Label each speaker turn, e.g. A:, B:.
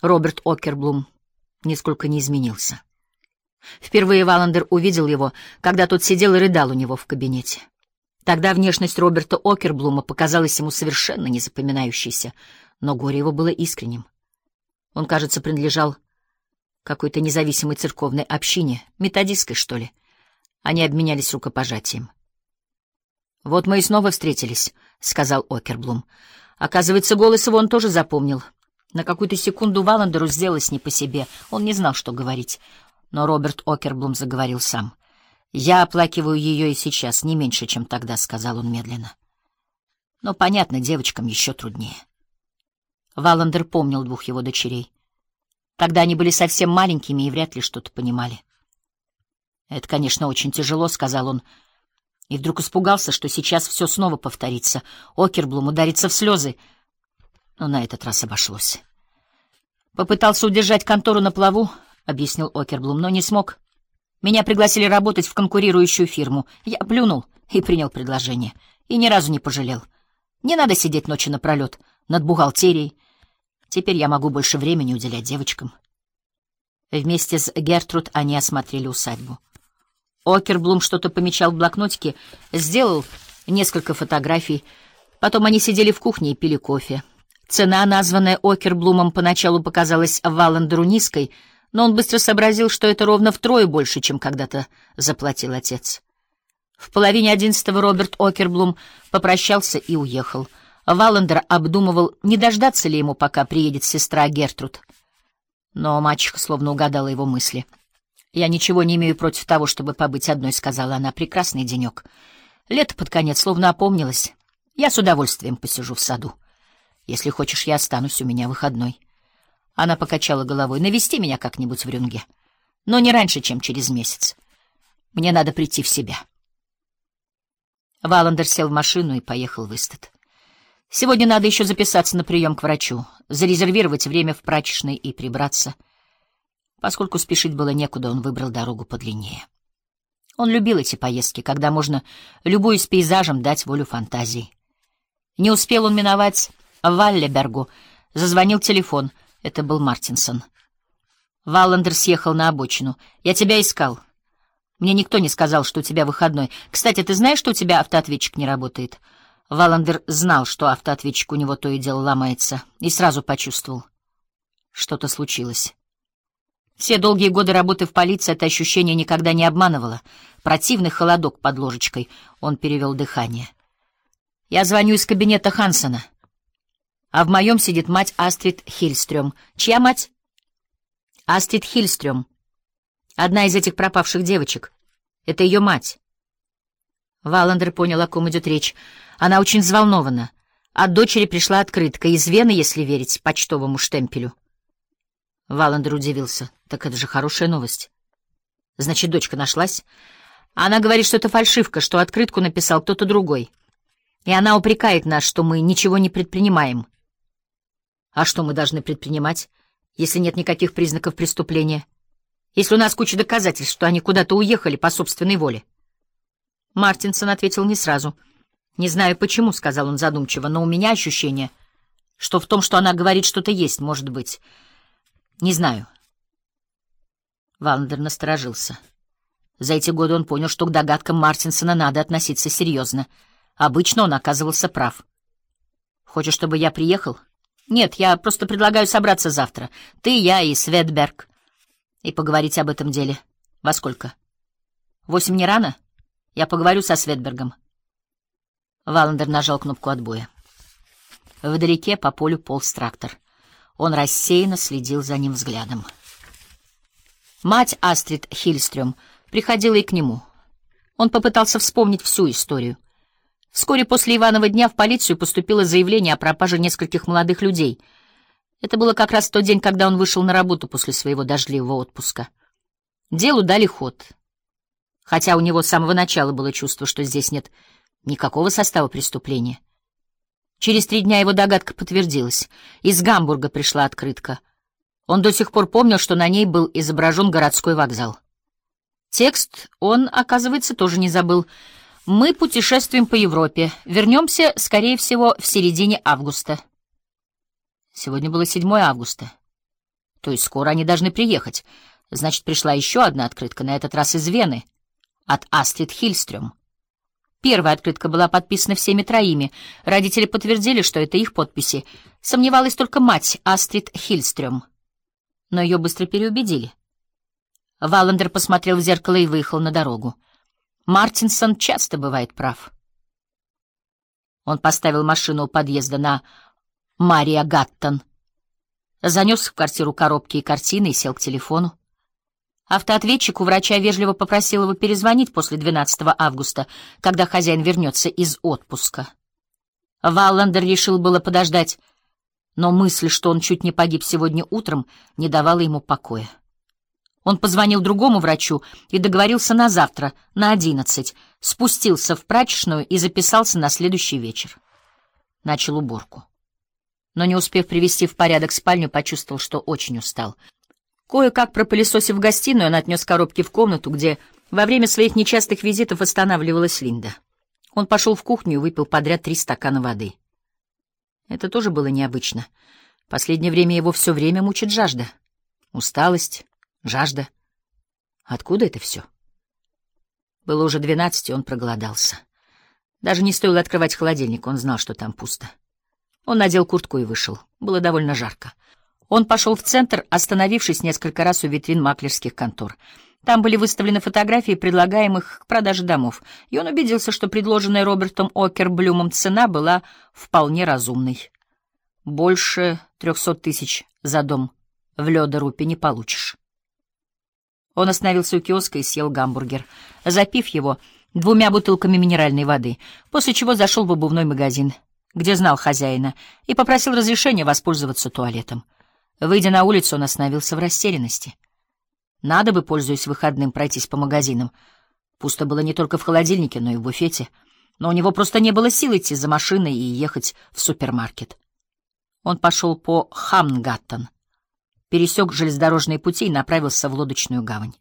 A: Роберт Окерблум нисколько не изменился. Впервые Валандер увидел его, когда тот сидел и рыдал у него в кабинете. Тогда внешность Роберта Окерблума показалась ему совершенно незапоминающейся, но горе его было искренним. Он, кажется, принадлежал какой-то независимой церковной общине, методистской, что ли. Они обменялись рукопожатием. «Вот мы и снова встретились», — сказал Окерблум. Оказывается, голос его он тоже запомнил. На какую-то секунду Валандеру сделалось не по себе. Он не знал, что говорить. Но Роберт Окерблум заговорил сам. «Я оплакиваю ее и сейчас, не меньше, чем тогда», — сказал он медленно. Но, понятно, девочкам еще труднее. Валандер помнил двух его дочерей. Тогда они были совсем маленькими и вряд ли что-то понимали. «Это, конечно, очень тяжело», — сказал он, и вдруг испугался, что сейчас все снова повторится. Окерблум ударится в слезы, но на этот раз обошлось. Попытался удержать контору на плаву, — объяснил Окерблум, — но не смог. Меня пригласили работать в конкурирующую фирму. Я плюнул и принял предложение. И ни разу не пожалел. Не надо сидеть ночи напролет над бухгалтерией. Теперь я могу больше времени уделять девочкам. Вместе с Гертруд они осмотрели усадьбу. Окерблум что-то помечал в блокнотике, сделал несколько фотографий. Потом они сидели в кухне и пили кофе. Цена, названная Окерблумом, поначалу показалась Валандеру низкой, но он быстро сообразил, что это ровно втрое больше, чем когда-то заплатил отец. В половине одиннадцатого Роберт Окерблум попрощался и уехал. Валандер обдумывал, не дождаться ли ему, пока приедет сестра Гертруд. Но мачеха словно угадала его мысли — «Я ничего не имею против того, чтобы побыть одной», — сказала она. «Прекрасный денек. Лето под конец словно опомнилось. Я с удовольствием посижу в саду. Если хочешь, я останусь, у меня выходной». Она покачала головой. «Навести меня как-нибудь в Рюнге. Но не раньше, чем через месяц. Мне надо прийти в себя». Валандер сел в машину и поехал в Истат. «Сегодня надо еще записаться на прием к врачу, зарезервировать время в прачечной и прибраться». Поскольку спешить было некуда, он выбрал дорогу подлиннее. Он любил эти поездки, когда можно, любуясь пейзажем, дать волю фантазии. Не успел он миновать Валлебергу, зазвонил телефон. Это был Мартинсон. Валлендер съехал на обочину. «Я тебя искал. Мне никто не сказал, что у тебя выходной. Кстати, ты знаешь, что у тебя автоответчик не работает?» Валандер знал, что автоответчик у него то и дело ломается, и сразу почувствовал. Что-то случилось. Все долгие годы работы в полиции это ощущение никогда не обманывало. Противный холодок под ложечкой. Он перевел дыхание. Я звоню из кабинета Хансона. А в моем сидит мать Астрид Хильстрём. Чья мать? Астрид Хильстрём. Одна из этих пропавших девочек. Это ее мать. Валандер понял, о ком идет речь. Она очень взволнована. От дочери пришла открытка из Вены, если верить почтовому штемпелю. Валандер удивился. Так это же хорошая новость. Значит, дочка нашлась? Она говорит, что это фальшивка, что открытку написал кто-то другой. И она упрекает нас, что мы ничего не предпринимаем. А что мы должны предпринимать, если нет никаких признаков преступления? Если у нас куча доказательств, что они куда-то уехали по собственной воле? Мартинсон ответил не сразу. «Не знаю почему», — сказал он задумчиво, — «но у меня ощущение, что в том, что она говорит, что-то есть, может быть». Не знаю. Валандер насторожился. За эти годы он понял, что к догадкам Мартинсона надо относиться серьезно. Обычно он оказывался прав. Хочешь, чтобы я приехал? Нет, я просто предлагаю собраться завтра. Ты, я и Светберг. И поговорить об этом деле. Во сколько? Восемь не рано? Я поговорю со Светбергом. Валандер нажал кнопку отбоя. Вдалеке по полю полз трактор. Он рассеянно следил за ним взглядом. Мать Астрид Хильстрём приходила и к нему. Он попытался вспомнить всю историю. Вскоре после Иванова дня в полицию поступило заявление о пропаже нескольких молодых людей. Это было как раз тот день, когда он вышел на работу после своего дождливого отпуска. Делу дали ход. Хотя у него с самого начала было чувство, что здесь нет никакого состава преступления. Через три дня его догадка подтвердилась. Из Гамбурга пришла открытка. Он до сих пор помнил, что на ней был изображен городской вокзал. Текст он, оказывается, тоже не забыл. «Мы путешествуем по Европе. Вернемся, скорее всего, в середине августа». Сегодня было 7 августа. То есть скоро они должны приехать. Значит, пришла еще одна открытка, на этот раз из Вены, от Астрид Хильстрём. Первая открытка была подписана всеми троими. Родители подтвердили, что это их подписи. Сомневалась только мать, Астрид Хильстрём. Но ее быстро переубедили. Валандер посмотрел в зеркало и выехал на дорогу. Мартинсон часто бывает прав. Он поставил машину у подъезда на Мария Гаттон, занес в квартиру коробки и картины и сел к телефону. Автоответчик у врача вежливо попросил его перезвонить после 12 августа, когда хозяин вернется из отпуска. Валландер решил было подождать, но мысль, что он чуть не погиб сегодня утром, не давала ему покоя. Он позвонил другому врачу и договорился на завтра, на одиннадцать, спустился в прачечную и записался на следующий вечер. Начал уборку. Но не успев привести в порядок спальню, почувствовал, что очень устал — Кое-как пропылесосив гостиную, он отнес коробки в комнату, где во время своих нечастых визитов останавливалась Линда. Он пошел в кухню и выпил подряд три стакана воды. Это тоже было необычно. Последнее время его все время мучит жажда. Усталость, жажда. Откуда это все? Было уже двенадцать, и он проголодался. Даже не стоило открывать холодильник, он знал, что там пусто. Он надел куртку и вышел. Было довольно жарко. Он пошел в центр, остановившись несколько раз у витрин маклерских контор. Там были выставлены фотографии предлагаемых к продаже домов, и он убедился, что предложенная Робертом Окерблюмом цена была вполне разумной. Больше трехсот тысяч за дом в Лёдерупе не получишь. Он остановился у киоска и съел гамбургер, запив его двумя бутылками минеральной воды, после чего зашел в обувной магазин, где знал хозяина, и попросил разрешения воспользоваться туалетом. Выйдя на улицу, он остановился в растерянности. Надо бы, пользуясь выходным, пройтись по магазинам. Пусто было не только в холодильнике, но и в буфете. Но у него просто не было сил идти за машиной и ехать в супермаркет. Он пошел по Хамнгаттон, пересек железнодорожные пути и направился в лодочную гавань.